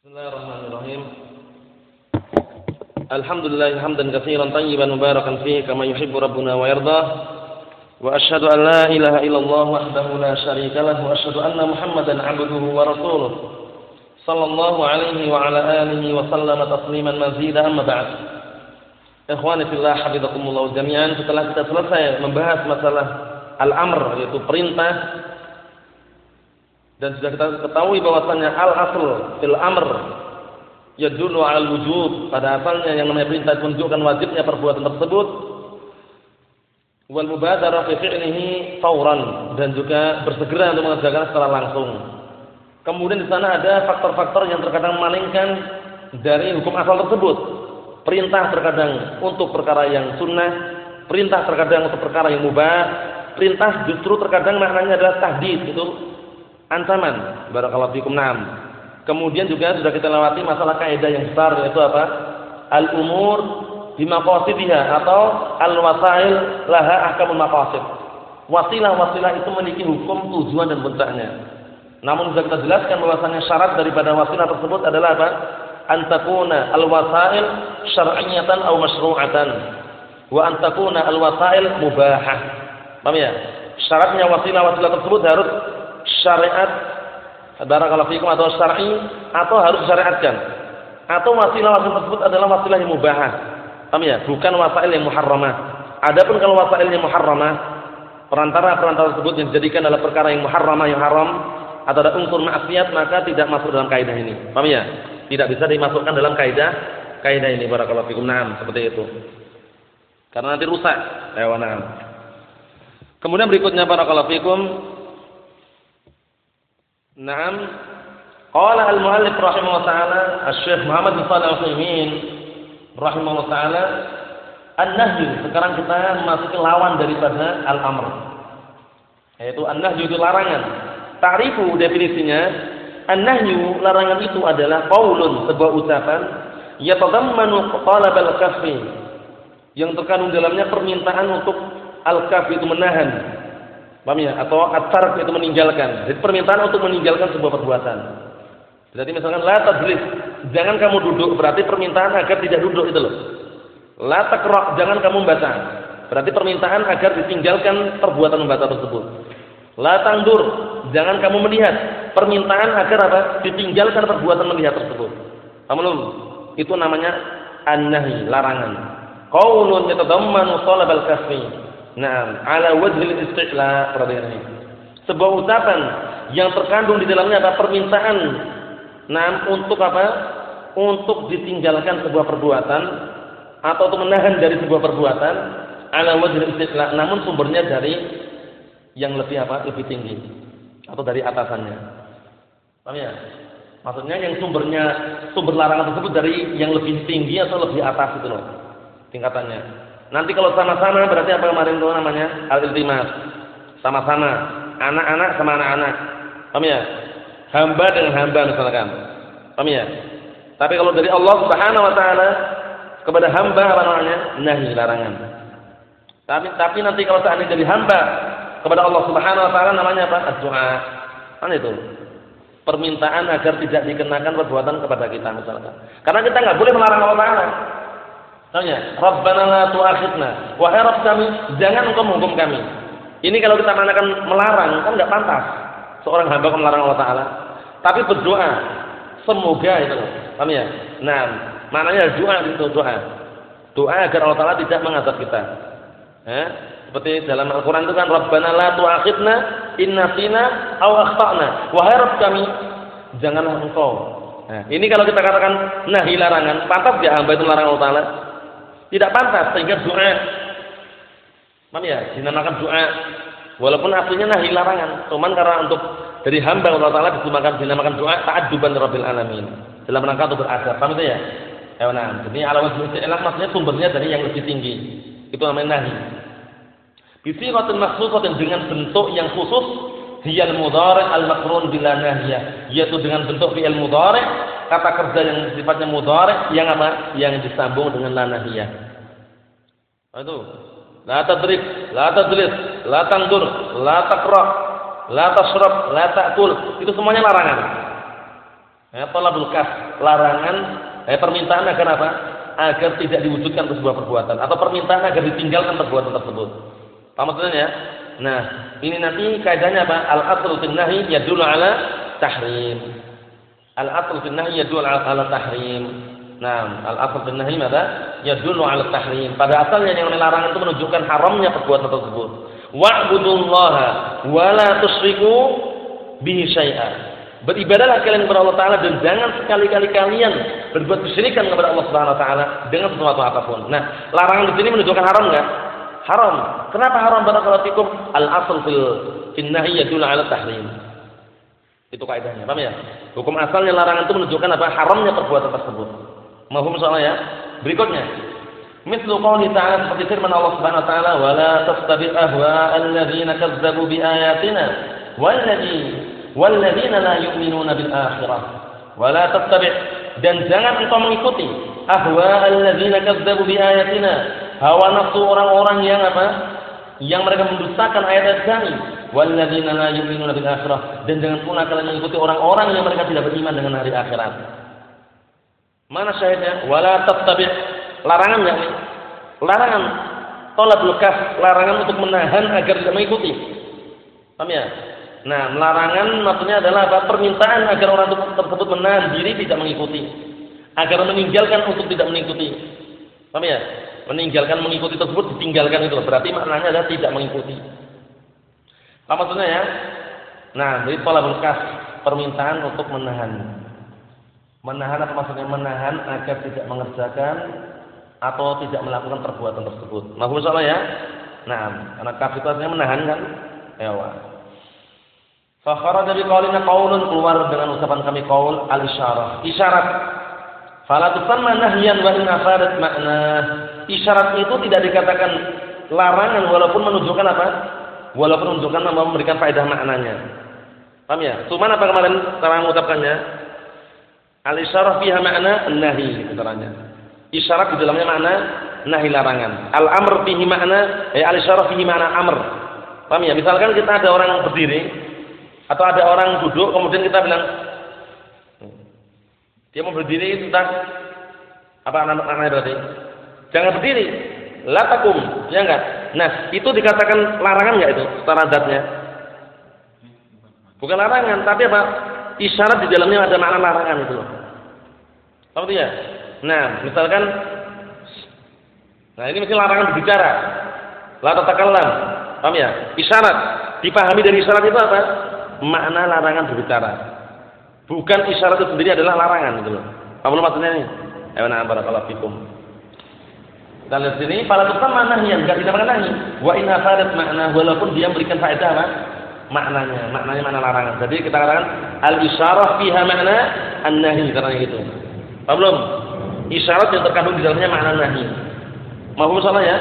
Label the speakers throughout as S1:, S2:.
S1: Bismillahirrahmanirrahim. Alhamdulillah hamdan katsiran tayyiban mubarakan fihi kama yuhibbu rabbuna wa yarda. Wa asyhadu an la ilaha illallah wahdahu la syarika lahu wa asyhadu anna Muhammadan 'abduhu wa rasuluh. Sallallahu alaihi wa ala alihi wa sallama tasliman mazida amma ba'd. Ikhwani fillah hafizakumullah jami'an setelah kita selesai membahas masalah al-amr yaitu perintah dan sudah kita ketahui bahwasanya al asl fil amr yadullu al wujub pada asalnya yang namanya perintah menunjukkan wajibnya perbuatan tersebut wal mubadarah fi fi'lihi fauran dan juga bersegera untuk mengerjakan secara langsung. Kemudian di sana ada faktor-faktor yang terkadang memalingkan dari hukum asal tersebut. Perintah terkadang untuk perkara yang sunnah, perintah terkadang untuk perkara yang mubah, perintah justru terkadang maknanya adalah tahdid itu ancaman. Barakallahu fikum nam kemudian juga sudah kita lewati masalah kaidah yang besar yaitu apa? Al umur bimaqasidiha atau al wasail laha ahkamul maqasid. Wasilah-wasilah itu memiliki hukum tujuan dan bentuknya. Namun sudah kita jelaskan bahwasanya syarat daripada wasilah tersebut adalah apa? Antakuna al wasail syar'iyatan atau masyru'atan wa antakuna al wasail mubahah. Paham ya? Syaratnya wasilah-wasilah tersebut harus syariat barakallahu fikum atau syar'i atau harus syariatkan atau wasilah-wasilah tersebut adalah wasilah yang mubahah. Paham ya? Bukan wasail yang muharramah. Adapun kalau wasail yang muharramah perantara-perantara tersebut yang dijadikan adalah perkara yang muharramah yang haram atau ada unsur maksiat maka tidak masuk dalam kaidah ini. Paham ya? Tidak bisa dimasukkan dalam kaidah kaidah ini barakallahu fikum. Na'am seperti itu. Karena nanti rusak. Ya kemudian berikutnya barakallahu fikum Naam. Qala al-muallif rahimahullah taala, Asy-Syaikh Muhammad bin Shalih Al-Utsaimin rahimahullah taala, an-nahyu. Sekarang kita memasuki lawan daripada al-amr. Yaitu an-nahyu itu larangan. Ta'rifu definisinya, an-nahyu larangan itu adalah qaulun, sebuah ucapan yatadammanu talab al-kaffi yang terkandung dalamnya permintaan untuk al-kaffi itu menahan Paham ya? Atau atar itu meninggalkan. Jadi permintaan untuk meninggalkan sebuah perbuatan. Berarti misalkan la tadlis, jangan kamu duduk, berarti permintaan agar tidak duduk itu loh. La takrok, jangan kamu membaca. Berarti permintaan agar ditinggalkan perbuatan membaca tersebut. La tangdur, jangan kamu melihat. Permintaan agar apa? Ditinggalkan perbuatan melihat tersebut. Paham Itu namanya an-nahi, larangan. Qaulun yatadammanu talabal kasfi Nah, ala wajhil istiqla perhatikan ini. Sebuah ucapan yang terkandung di dalamnya apa? Permintaan. Nah, untuk apa? Untuk ditinggalkan sebuah perbuatan atau untuk menahan dari sebuah perbuatan ala wajhil istiqla. Namun sumbernya dari yang lebih apa? Lebih tinggi atau dari atasannya. Paham ya? Maksudnya yang sumbernya sumber larangan tersebut dari yang lebih tinggi atau lebih atas itu loh tingkatannya. Nanti kalau sama-sama berarti apa kemarin itu namanya? Al-iltimas. Sama-sama. Anak-anak sama anak-anak. Paham ya? Hamba dengan hamba misalkan. Paham ya? Tapi kalau dari Allah Subhanahu wa taala kepada hamba apa namanya? Nahi larangan. Tapi tapi nanti kalau seandainya dari hamba kepada Allah Subhanahu wa taala namanya apa? Doa. Kan itu. Permintaan agar tidak dikenakan perbuatan kepada kita misalkan. Karena kita nggak boleh melarang Allah Taala. Tanya, Rabbana la tu'akhidna. Wahai Rabb kami, jangan engkau menghukum kami. Ini kalau kita mengatakan melarang, kan enggak pantas. Seorang hamba melarang Allah Ta'ala. Tapi berdoa. Semoga itu. Paham ya? Nah, maknanya doa itu doa. Doa agar Allah Ta'ala tidak mengazab kita. Eh? Seperti dalam Al-Quran itu kan, Rabbana la tu'akhidna inna sina aw akhtana. Wahai Rabb kami, janganlah engkau. Nah, ini kalau kita katakan nahi larangan, pantas ya hamba itu melarang Allah Ta'ala? Tidak pantas sehingga doa Paham ya? Dinamakan doa. Walaupun aslinya nahi larangan, cuman karena untuk dari hamba Allah Taala dinamakan dinamakan doa ta'adduban rabbil alamin. Dalam rangka untuk beradab. Paham itu ya? Ya nah, jadi alamat istilah maksudnya sumbernya dari yang lebih tinggi. Itu namanya nahi. Bisiratin makhsusatin dengan bentuk yang khusus hiyal mudhari al makrun bila nahya yaitu dengan bentuk fi'il mudhari kata kerja yang sifatnya mudhari yang apa? Yang disambung dengan la nahiyah. Nah, itu. La tadrib, la tadlis, la tangdur, la taqra, la tasrab, la ta'kul. Itu semuanya larangan. Ya, talabul kas, larangan, eh, permintaan agar apa? Agar tidak diwujudkan sebuah perbuatan atau permintaan agar ditinggalkan perbuatan tersebut. Paham maksudnya ya? Nah, ini nanti kaidahnya apa? Al aslu fil nahi yadullu ala tahrim. Al aslu fil nahi yadullu ala, tahrim. Nah, al aslu fil nahi apa? Yadullu ala tahrim. Pada asalnya yang larangan itu menunjukkan haramnya perbuatan tersebut. Wa'budullaha wa la tusyriku bihi syai'a. Beribadahlah kalian kepada Allah Taala dan jangan sekali-kali kalian berbuat kesyirikan kepada Allah Subhanahu Wa Taala dengan sesuatu apa pun. Nah, larangan di sini menunjukkan haram nggak? Haram. Kenapa haram? Barakallahu fikum. Al asal fil finnahi yadullu ala tahrim. Itu kaidahnya, paham ya? Hukum asalnya larangan itu menunjukkan apa? Haramnya perbuatan tersebut. Mahum soalnya ya. Berikutnya, Mislu qawli ta'ala seperti firman Allah Subhanahu wa taala, "Wa la tastabi' ahwa alladziina kazzabu bi ayatina walladzi walladzina la yu'minuna bil akhirah wala tattabi' dan jangan engkau mengikuti ahwa alladzina kadzdzabu bi ayatina hawa nafsu orang-orang yang apa yang mereka mendustakan ayat-ayat kami walladzina la akhirah. Dan jangan pula kalian mengikuti orang-orang yang mereka tidak beriman dengan hari akhirat. Mana syahidnya? Wala tattabi' larangan nih? Larangan. Tolak lekas larangan untuk menahan agar tidak mengikuti. Paham ya? Nah, larangan maksudnya adalah apa? Permintaan agar orang tersebut menahan diri tidak mengikuti, agar meninggalkan untuk tidak mengikuti. Paham ya? Meninggalkan mengikuti tersebut ditinggalkan itu berarti maknanya adalah tidak mengikuti. Apa maksudnya ya? Nah, jadi pola berkas permintaan untuk menahan. Menahan apa maksudnya? Menahan agar tidak mengerjakan atau tidak melakukan perbuatan tersebut. Mahfum soalnya ya? Nah, karena kaf itu menahan kan? Ya, Fakharaja biqaulina qaulun keluar dengan ucapan kami qaul al-isyarah. Isyarat. Fala tusamma nahyan wa in makna. Isyarat itu tidak dikatakan larangan walaupun menunjukkan apa? Walaupun menunjukkan memberikan faedah maknanya. Paham ya? Cuman apa kemarin cara mengucapkannya? Al-isyarah fiha makna nahi caranya. Isyarat di dalamnya makna nahi larangan. Al-amr fihi makna, eh al-isyarah fihi makna amr. Paham ya? Misalkan kita ada orang berdiri, atau ada orang duduk kemudian kita bilang dia mau berdiri tentang apa anak-anaknya berarti? Jangan berdiri. Latakum, ya enggak? Nah, itu dikatakan larangan enggak itu secara adatnya? Bukan larangan, tapi apa? Isyarat di dalamnya ada makna larangan itu loh. Tahu ya? Nah, misalkan Nah, ini mesti larangan berbicara. La tatakallam. Paham ya? Isyarat. Dipahami dari isyarat itu apa? makna larangan berbicara. Bukan isyarat itu sendiri adalah larangan gitu loh. Apa maksudnya ini? Ayo nah barakallahu fikum. Kita lihat sini para mana yang enggak kita nahi. Wa in afadat makna walaupun dia memberikan faedah apa? Maknanya, maknanya mana larangan. Jadi kita katakan al isyarah fiha makna an-nahi karena itu. Paham belum? Isyarat yang terkandung di dalamnya makna nahi. Mahfum salah ya?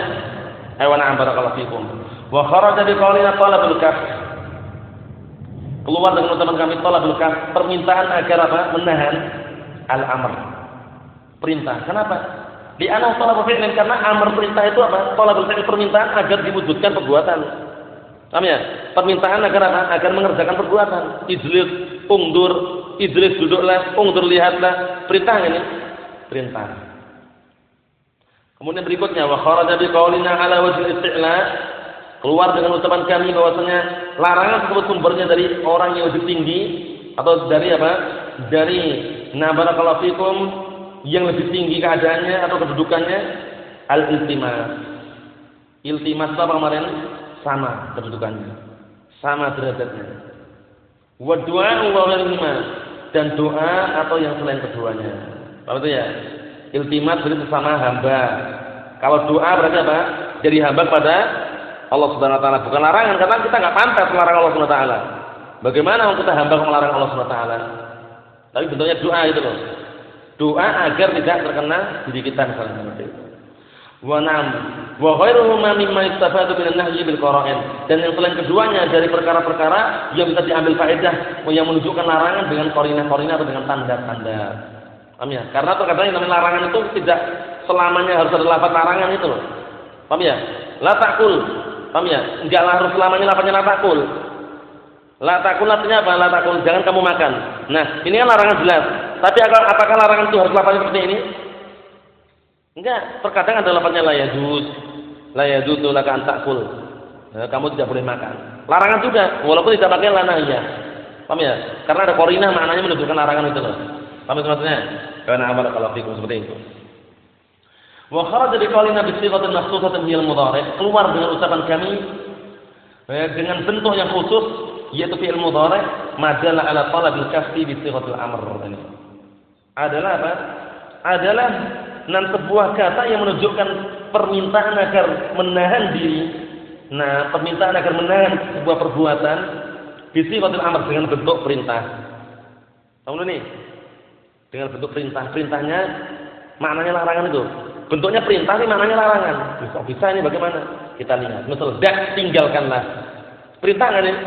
S1: Ayo nah barakallahu fikum. Wa kharaja bi qawlina talabul kaf keluar dengan teman kami tolak belakang permintaan agar apa menahan al amr perintah kenapa di anak tolak fi'lin karena amr perintah itu apa tolak belakang permintaan agar diwujudkan perbuatan Paham ya? Permintaan agar apa? Agar mengerjakan perbuatan. Ijlis, ungdur, ijlis duduklah, ungdur lihatlah. Perintah ini? Perintah. Kemudian berikutnya wa kharaja biqaulina ala wajhil isti'la keluar dengan ucapan kami bahwasanya larangan tersebut sumbernya dari orang yang lebih tinggi atau dari apa? Dari nabarakallahu fikum yang lebih tinggi keadaannya atau kedudukannya al-iltimas. Iltimas apa kemarin? Sama kedudukannya. Sama derajatnya. Wa du'a dan doa atau yang selain keduanya. Apa itu ya? Iltimas berarti sesama hamba. Kalau doa berarti apa? Jadi hamba pada Allah Subhanahu wa taala, bukan larangan karena kita nggak pantas melarang Allah Subhanahu wa taala. Bagaimana kita hamba melarang Allah Subhanahu wa taala? Tapi bentuknya doa itu loh. Doa agar tidak terkena kita misalnya seperti itu. Wa nam wa ghairuhuma mimma yustafadu minan nahyi bil qara'in. Dan yang selain keduanya dari perkara-perkara yang bisa diambil faedah yang menunjukkan larangan dengan korina-korina atau dengan tanda-tanda. Paham ya? Karena terkadang yang namanya larangan itu tidak selamanya harus ada lafaz larangan itu loh. Paham ya? La takul Paham ya? Enggak harus selamanya lapanya la takul. La takul artinya apa? La takul jangan kamu makan. Nah, ini kan larangan jelas. Tapi apakah larangan itu harus lafaznya seperti ini? Enggak, terkadang ada lafaznya la yajuz. La yajuzu laka an takul. Nah, kamu tidak boleh makan. Larangan juga, walaupun tidak pakai la nahya. Paham ya? Karena ada korinah maknanya menunjukkan larangan itu loh. Paham maksudnya? Karena amal kalau fikum seperti itu. Wa kharaja bi qawlina bi sighatin makhsusatin hiyal mudhari. Keluar dengan ucapan kami eh, dengan bentuk yang khusus yaitu fi'il mudhari madalla ala talabil kasbi bi sighatil amr ini. Adalah apa? Adalah nan sebuah kata yang menunjukkan permintaan agar menahan diri. Nah, permintaan agar menahan sebuah perbuatan bi sighatil amr dengan bentuk perintah. Tahu nih? Dengan bentuk perintah. Perintahnya maknanya larangan itu. Bentuknya perintah ini maknanya larangan. Bisa bisa ini bagaimana? Kita lihat. Misal dak tinggalkanlah. Perintah nggak nih?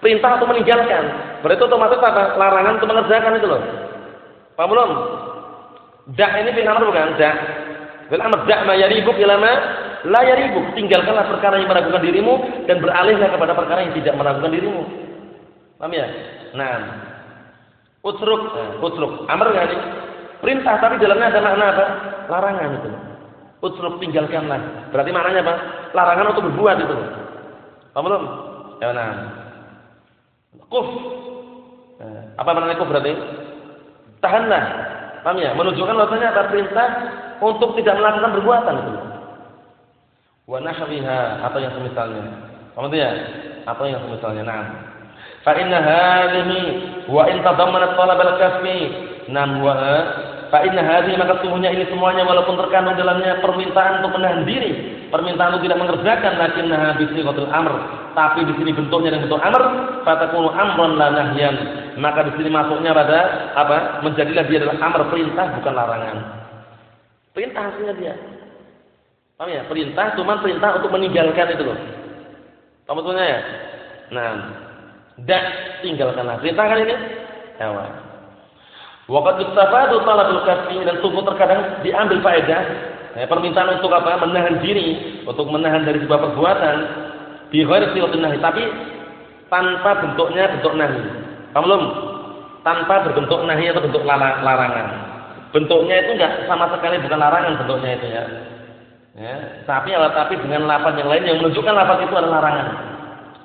S1: Perintah atau meninggalkan. Berarti otomatis apa? Larangan untuk mengerjakan itu loh. Paham belum? Dak ini bin amr bukan? Dak. Bin amr dak ma yaribuk ila ma. Tinggalkanlah perkara yang meragukan dirimu dan beralihlah kepada perkara yang tidak meragukan dirimu. Paham ya? Nah, utruk, nah, utruk. Amr enggak nih? Perintah tapi dalamnya ada makna apa? Larangan itu. Utruk tinggalkanlah. Berarti maknanya apa? Larangan untuk berbuat itu. Paham belum? Ya nah. Kuf. Eh, apa maknanya kuf berarti? Tahanlah. Paham ya? Menunjukkan bahwasanya ada perintah untuk tidak melakukan perbuatan itu. Wa nahwiha atau yang semisalnya. Paham ya? Atau yang semisalnya. Nah. Fa inna hadhihi wa in tadammanat talab al-kasbi nam wa fa inna maka sungguhnya ini semuanya walaupun terkandung dalamnya permintaan untuk menahan diri, permintaan untuk tidak mengerjakan lakinnaha bi sighatil amr, tapi di sini bentuknya dengan bentuk amr, fatakunu amran la nahyan. Maka di sini masuknya pada apa? Menjadilah dia adalah amr perintah bukan larangan. Perintah hasilnya dia. Paham ya? Perintah cuma perintah untuk meninggalkan itu loh. Paham ya? Nah, dak tinggalkanlah. Perintah kan ini? Ya, Waqad istafadu talabul kasbi dan tubuh terkadang diambil faedah ya, permintaan untuk apa? Menahan diri, untuk menahan dari sebuah perbuatan bi ghairi nahi, tapi tanpa bentuknya bentuk nahi. Paham? Tanpa berbentuk nahi atau bentuk larangan. Bentuknya itu enggak sama sekali bukan larangan bentuknya itu ya. Ya, tapi tapi dengan lapan yang lain yang menunjukkan lapan itu adalah larangan.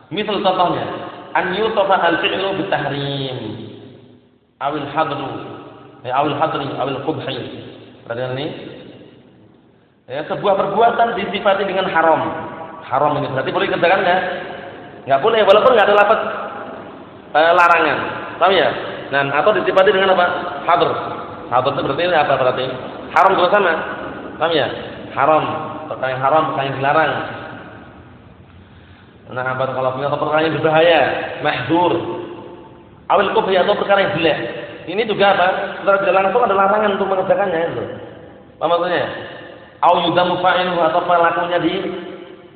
S1: Misal contohnya, an yusafa al-fi'lu bitahrim awil hadru ya awil hadri awil qubhi. Perhatian ini. Ya, sebuah perbuatan disifati dengan haram haram ini berarti boleh dikerjakan nggak? Nggak boleh walaupun nggak ada lafaz e, larangan. Paham ya? Nah, atau disifati dengan apa? Hadr. Hadr itu berarti apa berarti? Haram juga sama. Paham ya? Haram, perkara yang haram, perkara yang dilarang. Nah, kalau punya perkara yang berbahaya, mahdur. Awil kubhi atau perkara yang jelek. Ini juga apa? Secara tidak langsung ada larangan untuk mengerjakannya itu. Apa maksudnya? Au yudamu fa'iluhu atau pelakunya di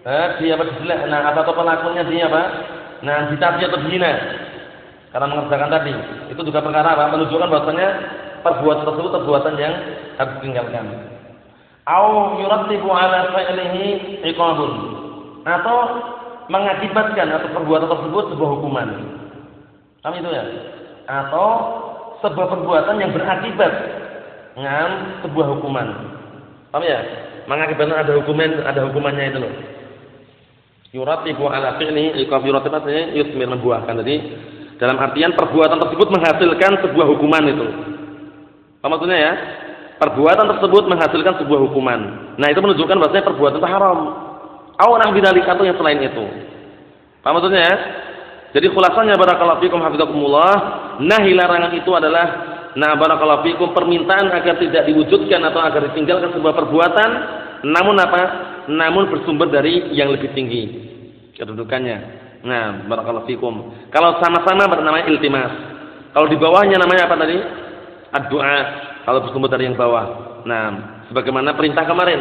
S1: eh, dia apa nah atau pelakunya dia apa nah dicaci atau dihina karena mengerjakan tadi itu juga perkara apa menunjukkan bahwasanya perbuatan tersebut perbuatan yang harus ditinggalkan au yurattibu ala fi'lihi iqabun atau mengakibatkan atau perbuatan tersebut sebuah hukuman kami itu ya? Atau sebuah perbuatan yang berakibat dengan sebuah hukuman. Paham ya? Mengakibatkan ada hukuman ada hukumannya itu loh. Yuratibu ala fi'li iqab yuratib artinya yusmir membuahkan. Jadi dalam artian perbuatan tersebut menghasilkan sebuah hukuman itu. Apa maksudnya ya? Perbuatan tersebut menghasilkan sebuah hukuman. Nah itu menunjukkan bahwasanya perbuatan itu haram. Au nahbidalik atau yang selain itu. Apa maksudnya ya jadi khulasannya barakallahu fikum hafizakumullah nahi larangan itu adalah nah barakallahu fikum permintaan agar tidak diwujudkan atau agar ditinggalkan sebuah perbuatan namun apa namun bersumber dari yang lebih tinggi kedudukannya. Nah, barakallahu fikum. Kalau sama-sama bernama iltimas. Kalau di bawahnya namanya apa tadi? Ad-du'a. Kalau bersumber dari yang bawah. Nah, sebagaimana perintah kemarin.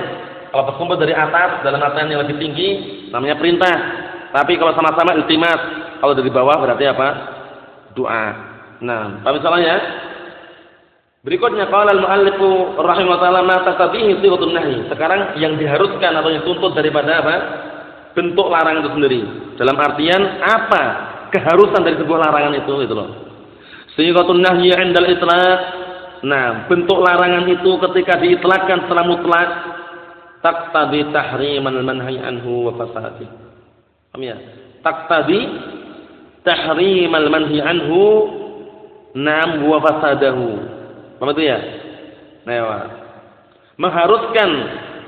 S1: Kalau bersumber dari atas dalam artian yang lebih tinggi namanya perintah. Tapi kalau sama-sama iltimas, kalau dari bawah berarti apa? Doa. Nah, tapi misalnya Berikutnya qala al-muallifu rahimahullah ma taqabihi sighatun nahi. Sekarang yang diharuskan atau yang tuntut daripada apa? Bentuk larangan itu sendiri. Dalam artian apa keharusan dari sebuah larangan itu itu loh. Sighatun nahyi 'indal itlaq. Nah, bentuk larangan itu ketika diitlakkan secara mutlak taqtadi tahriman manhi anhu wa fasadi. Paham ya? Taqtadi tahrimal manhi anhu nam wa fasadahu. Paham itu ya? Nah, mengharuskan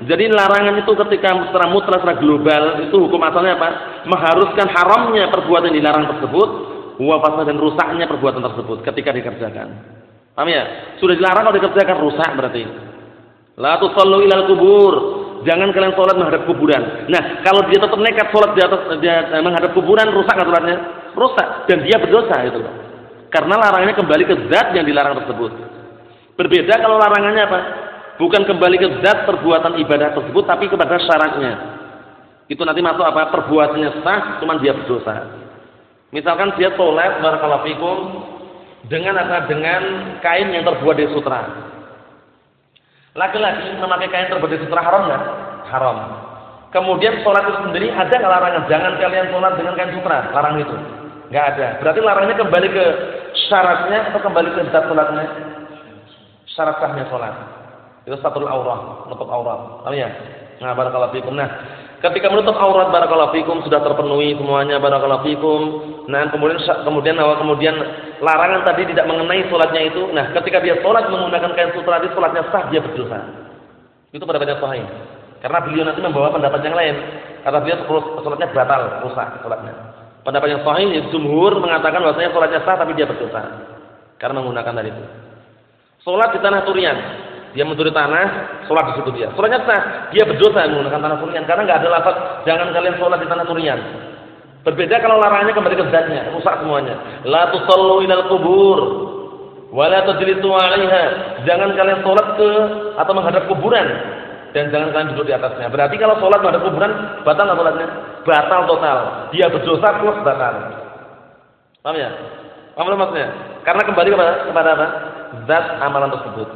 S1: jadi larangan itu ketika secara mutlak secara global itu hukum asalnya apa? Mengharuskan haramnya perbuatan yang dilarang tersebut, wa dan rusaknya perbuatan tersebut ketika dikerjakan. Paham ya? Sudah dilarang kalau dikerjakan rusak berarti. La tusallu ilal kubur. Jangan kalian sholat menghadap kuburan. Nah, kalau dia tetap nekat sholat di atas dia eh, menghadap kuburan, rusak sholatnya? Rusak dan dia berdosa itu loh. Karena larangannya kembali ke zat yang dilarang tersebut. Berbeda kalau larangannya apa? Bukan kembali ke zat perbuatan ibadah tersebut, tapi kepada syaratnya. Itu nanti masuk apa? Perbuatannya sah, cuman dia berdosa. Misalkan dia sholat, barakallahu fikum, dengan apa? Dengan kain yang terbuat dari sutra. Laki-laki memakai kain terbuat dari sutra haram nggak? Haram. Kemudian sholat itu sendiri ada larangan? Jangan kalian sholat dengan kain sutra, larang itu. Nggak ada. Berarti larangnya kembali ke syaratnya atau kembali ke zat sholatnya? Syarat sahnya sholat. Itu satu aurat, menutup aurat. Paham ya? Nah, barakallahu fikum. Nah, ketika menutup aurat barakallahu fikum sudah terpenuhi semuanya barakallahu fikum. Nah, kemudian kemudian awal kemudian larangan tadi tidak mengenai salatnya itu. Nah, ketika dia salat menggunakan kain sutra tadi salatnya sah, dia berdosa. Itu pada yang sahih. Karena beliau nanti membawa pendapat yang lain. Kata dia salatnya batal, rusak salatnya. Pendapat yang sahih jumhur mengatakan bahwasanya salatnya sah tapi dia berdosa. Karena menggunakan tadi itu. Salat di tanah Turian, dia mencuri tanah, sholat di situ dia. Sholatnya sah, dia berdosa menggunakan tanah turian karena nggak ada lafaz jangan kalian sholat di tanah turian. Berbeda kalau larangannya kembali ke zatnya, rusak semuanya. La tusallu ilal kubur wa la tajlisu 'alaiha. Jangan kalian sholat ke atau menghadap kuburan dan jangan kalian duduk di atasnya. Berarti kalau sholat menghadap kuburan batal nggak sholatnya? Batal total. Dia berdosa plus batal. Paham ya? Paham maksudnya? Karena kembali kepada kepada apa? Zat amalan tersebut.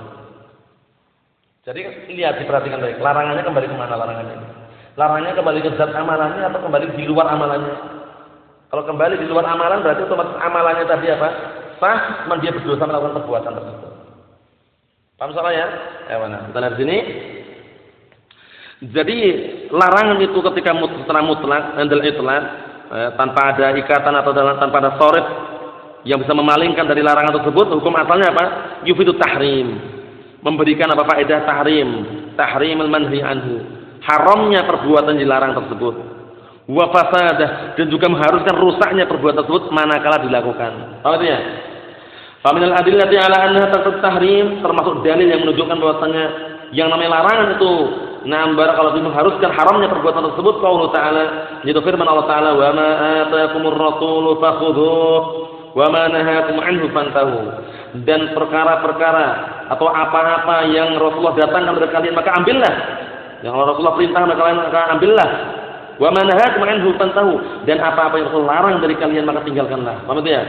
S1: Jadi lihat diperhatikan baik. Larangannya kembali ke mana larangannya? Larangannya kembali ke zat amalannya atau kembali di luar amalannya? Kalau kembali di luar amalan berarti otomatis amalannya tadi apa? Sah, dia berdosa melakukan perbuatan tersebut. Paham soalnya? Ya mana? Kita lihat sini. Jadi larangan itu ketika secara mutlak, handal itlak, eh, tanpa ada ikatan atau tanpa ada sorif yang bisa memalingkan dari larangan tersebut, hukum asalnya apa? Yufidu tahrim memberikan apa faedah tahrim, tahrimul manhi anhu. Haramnya perbuatan dilarang tersebut. Wa fasadah dan juga mengharuskan rusaknya perbuatan tersebut manakala dilakukan. Tahu itu ya? Faminal adillati ala annaha tahrim termasuk dalil yang menunjukkan bahwasanya yang namanya larangan itu nambar kalau itu mengharuskan haramnya perbuatan tersebut qaulu ta'ala yaitu firman Allah taala wa ma ataakumur rasulu fakhudhuh wa ma nahakum anhu fantahu dan perkara-perkara atau apa-apa yang Rasulullah datangkan kepada kalian maka ambillah. Yang Rasulullah perintah maka kalian maka ambillah. Wa manahakum anhu tahu dan apa-apa yang Rasul larang dari kalian maka tinggalkanlah. Paham ya?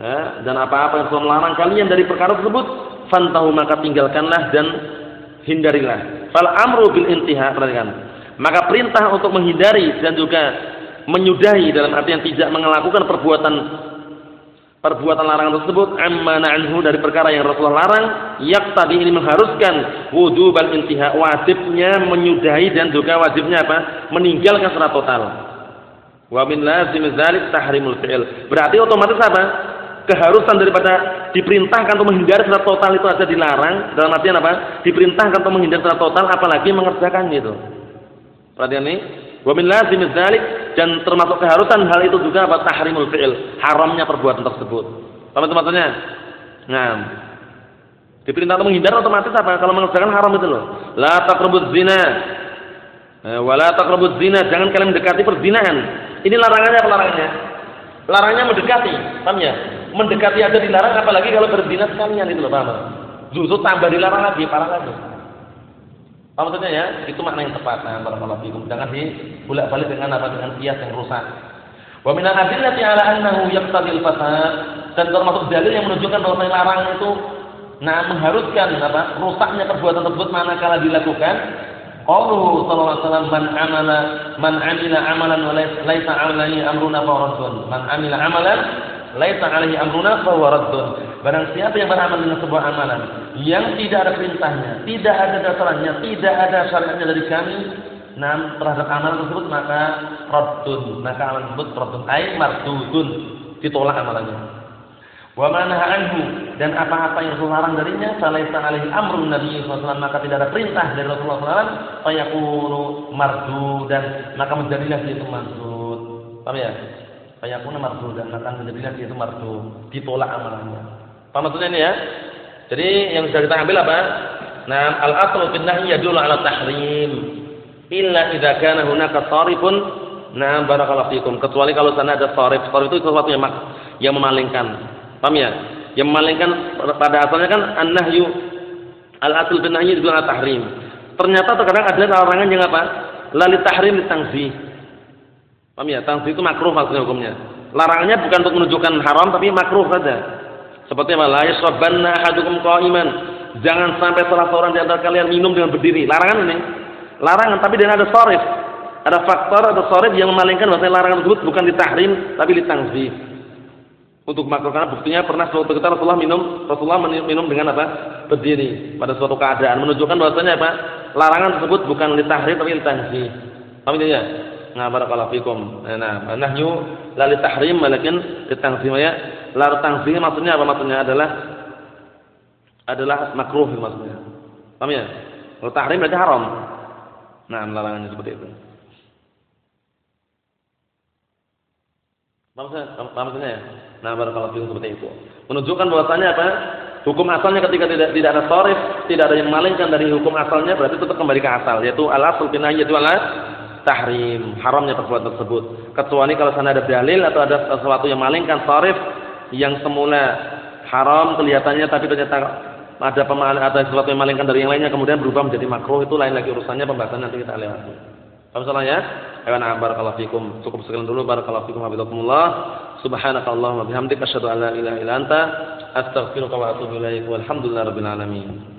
S1: ya? Dan apa-apa yang Rasul melarang kalian dari perkara tersebut, fantahu maka tinggalkanlah dan hindarilah. Fal amru bil intiha, perhatikan. Maka perintah untuk menghindari dan juga menyudahi dalam arti yang tidak melakukan perbuatan perbuatan larangan tersebut amma anhu dari perkara yang Rasulullah larang yak tadi ini mengharuskan wujubal intiha wajibnya menyudahi dan juga wajibnya apa meninggalkan secara total wa min lazim tahrimul fi'il berarti otomatis apa keharusan daripada diperintahkan untuk menghindari secara total itu aja dilarang dalam artian apa diperintahkan untuk menghindari secara total apalagi mengerjakan itu perhatian ini Wa min dan termasuk keharusan hal itu juga apa tahrimul fi'il, haramnya perbuatan tersebut. Paham maksudnya? Nah, diperintah untuk menghindar otomatis apa? Kalau mengerjakan haram itu loh. La taqrabuz zina. Eh, wa la zina, jangan kalian mendekati perzinahan. Ini larangannya apa larangannya? Larangannya mendekati, paham ya? Mendekati aja dilarang apalagi kalau berzina sekalian itu loh, paham? Justru tambah dilarang lagi, parah lagi. Apa maksudnya ya? Itu makna yang tepat. Nah, barakallahu fikum. Jangan dibulak-balik dengan apa? Dengan kias yang rusak. Wa min al-adillati ala annahu yaqtadil fasad dan termasuk dalil yang menunjukkan bahwa larangan itu nah mengharuskan apa? rusaknya perbuatan tersebut manakala dilakukan Qauluhu sallallahu alaihi wasallam man amala man amila amalan wa laisa alaihi amruna fa. Man amila amalan laisa alaihi amruna fa raddun. Barang siapa yang beramal dengan sebuah amalan yang tidak ada perintahnya, tidak ada dasarnya, tidak ada syariatnya dari kami, nah terhadap amalan tersebut maka raddun. Maka amalan tersebut raddun ai mardudun, ditolak amalannya. Wa anhu dan apa-apa yang Rasul larang darinya falaisa alaihi amrun Nabi sallallahu maka tidak ada perintah dari Rasulullah sallallahu fayakunu mardu dan maka menjadilah itu mardud. Paham ya? Fayakunu mardu dan maka menjadilah dia itu mardu, ditolak amalannya. Paham maksudnya ini ya? Jadi yang sudah kita ambil apa? Nah, al-aslu fil nahyi yadullu ala tahrim illa idza kana hunaka sarifun nah barakallahu fikum kecuali kalau sana ada sarif. Sarif itu sesuatu yang yang memalingkan Paham ya? Yang memalingkan pada asalnya kan an-nahyu al-asl bin nahyi itu tahrim. Ternyata terkadang ada larangan yang apa? Lali tahrim tangzi. Paham ya? Tangzi itu makruh maksudnya hukumnya. Larangannya bukan untuk menunjukkan haram tapi makruh saja. Seperti apa? La yashrabanna ahadukum qa'iman. Jangan sampai salah seorang di antara kalian minum dengan berdiri. Larangan ini. Larangan tapi dengan ada sarif. Ada faktor atau sarif yang memalingkan bahwa larangan tersebut bukan ditahrim tapi ditangzi untuk makruh karena buktinya pernah suatu ketika Rasulullah minum Rasulullah minum dengan apa berdiri pada suatu keadaan menunjukkan bahwasanya apa larangan tersebut bukan litahrim tapi litahzi paham ya nah barakallahu fikum. Nah nahyu la litahrim walakin litahzi ya la tahzi maksudnya apa? Maksudnya adalah adalah makruh maksudnya. Paham ya? Kalau tahrim berarti haram. Nah larangannya seperti itu. Paham maksudnya ya? Nah, barakallahu fikum seperti itu. Menunjukkan bahwasanya apa? Hukum asalnya ketika tidak tidak ada sharif, tidak ada yang malingkan dari hukum asalnya, berarti tetap kembali ke asal, yaitu al-asl yaitu ala tahrim, haramnya perbuatan tersebut. Kecuali kalau sana ada dalil atau ada sesuatu yang malingkan sharif yang semula haram kelihatannya tapi ternyata ada pemahaman atau sesuatu yang malingkan dari yang lainnya kemudian berubah menjadi makruh itu lain lagi urusannya pembahasan nanti kita lewati. Paham salahnya? Ayo na barakallahu fikum. Cukup sekian dulu barakallahu fikum habibakumullah. Subhanakallahumma bihamdika asyhadu an la ilaha illa anta astaghfiruka wa atubu ilaik. Walhamdulillahirabbil alamin.